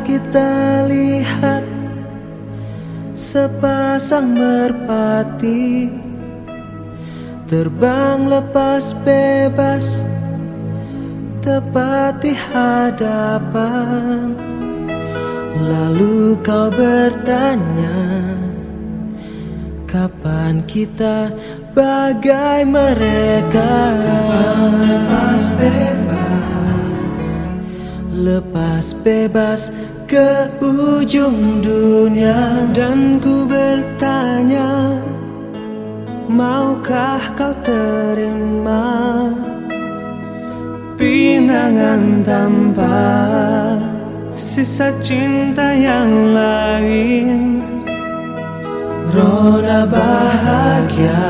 kita lihat sepasang merpati terbang lepas bebas tepat di hadapan. Lalu kau bertanya, kapan kita bagai mereka? Lepas bebas, lepas bebas ke ujung dunia Dan ku bertanya Maukah kau terima Pinangan tanpa Sisa cinta yang lain? Rona bahagia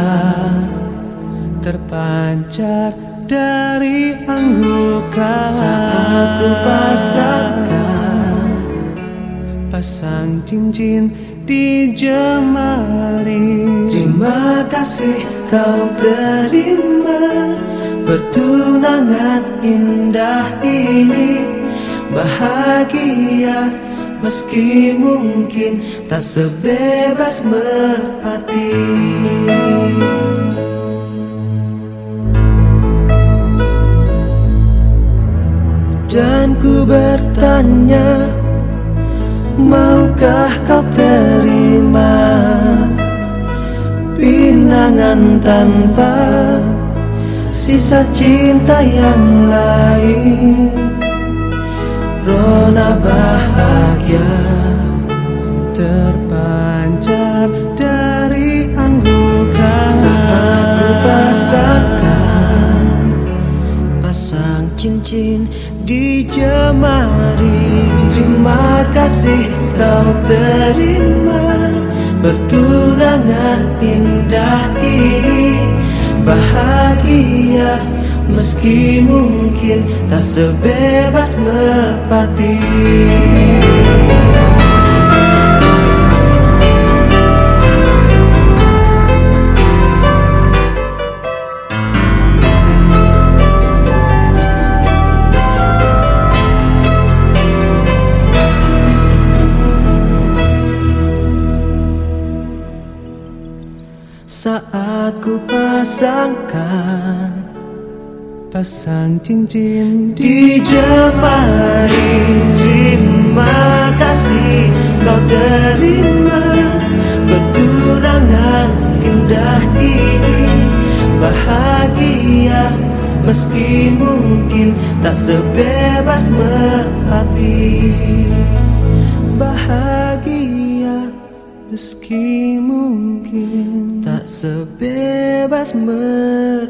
Terpancar dari anggukan Saat ku pasangkan Pasang cincin di jemari. Terima kasih kau terima Pertunangan indah ini. Bahagia meski mungkin Tak sebebas merpati Dan ku bertanya Maukah kau terima Pinangan tanpa Sisa cinta yang lain? Rona bahagia Terpancar dari anggukan. Saat ku pasangkan cincin di jemari Terima kasih kau terima Bertunangan indah ini. Bahagia meski mungkin Tak sebebas merpati Saat ku pasangkan Pasang cincin di jemari Terima kasih kau terima Pertunangan indah ini. Bahagia meski mungkin Tak sebebas merpati Bahagia Meski mungkin Sebebas merpati